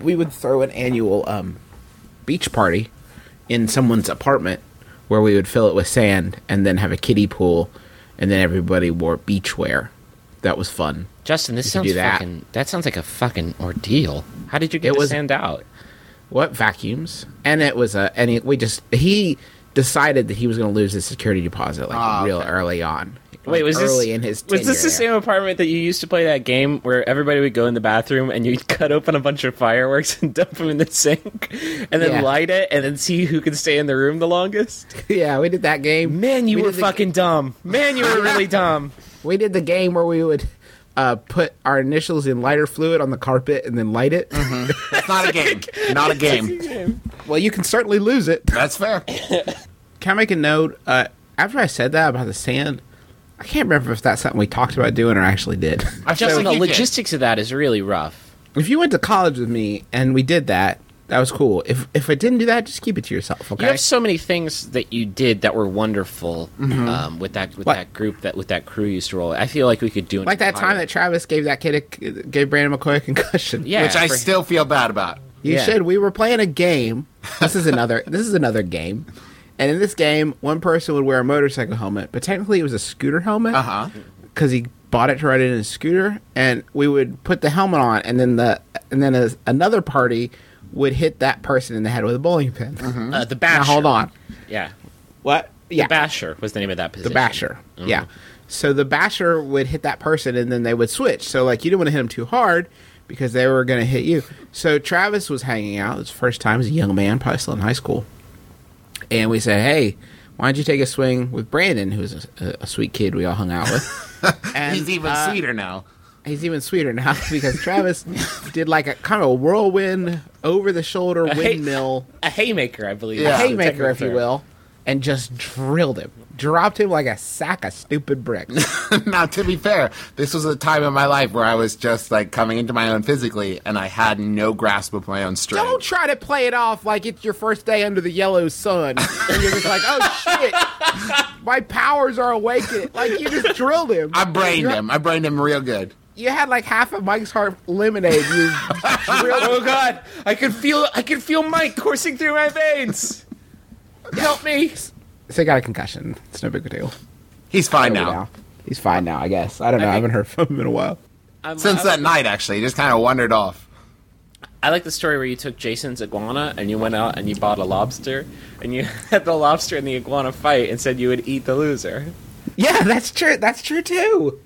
we would throw an annual um, beach party in someone's apartment where we would fill it with sand and then have a kiddie pool, and then everybody wore beach wear. That was fun. Justin, this could sounds that. fucking. That sounds like a fucking ordeal. How did you get It to was- sand out? What vacuums? And it was a and he, we just he decided that he was going to lose his security deposit like Ah, real okay. early on. Wait, Like, was this early in his was this the tenure same apartment that you used to play that game where everybody would go in the bathroom and you'd cut open a bunch of fireworks and dump them in the sink and then Yeah. light it and then see who can stay in the room the longest? Yeah, we did that game. Man, you We were did the- fucking dumb. Man, you were really dumb. We did the game where we would uh, put our initials in lighter fluid on the carpet and then light it. It's not a game. Not a game. well, you can certainly lose it. That's fair. Can I make a note? Uh, after I said that about the sand, I can't remember if that's something we talked about doing or actually did. I feel Justin, like the you did. logistics of that is really rough. if you went to college with me and we did that, that was cool. If if I didn't do that, just keep it to yourself, okay? You have so many things that you did that were wonderful um, with that with What? that group that with that crew used to roll. I feel like we could do an like that time entire- that Travis gave that kid a, gave Brandon McCoy a concussion. yeah, Which I for- still feel bad about. You Yeah. should. We were playing a game. This is another. this is another game. And in this game, one person would wear a motorcycle helmet, but technically it was a scooter helmet Uh huh. because he bought it to ride it in his scooter. And we would put the helmet on, and then the and then a, another party would hit that person in the head with a bowling pin. uh, the basher. Now hold on. yeah, What? Yeah, the basher was the name of that position. the basher. Yeah. So the basher would hit that person, and then they would switch. So like you didn't want to hit them too hard because they were going to hit you. So Travis was hanging out. It was the first time as a young man, probably still in high school. And we said, "Hey, why don't you take a swing with Brandon, who's a, a sweet kid we all hung out with?" And, He's even uh, sweeter now. He's even sweeter now because Travis did like a kind of a whirlwind, over the shoulder A hay- windmill a haymaker, I believe. Yeah. the haymaker, if you will, and just drilled him, dropped him like a sack of stupid bricks. now, to be fair, this was a time in my life where I was just like coming into my own physically, and I had no grasp of my own strength. Don't try to play it off like it's your first day under the yellow sun, and you're just like, "Oh shit, my powers are awakened!" Like you just drilled him. I brained You- him. I brained him real good. You had like half of Mike's Hard Lemonade. You drilled. Oh god, I could feel I could feel Mike coursing through my veins. Help me. So he got a concussion. It's no big deal. He's fine Over now. He's fine now, I guess. I don't know. I, I haven't heard from him in a while. I'm- Since I, that night, actually, he just kind of wandered off. I like the story where you took Jason's iguana and you went out and you bought a lobster and you had the lobster and the iguana fight and said you would eat the loser. Yeah, that's true. That's true too.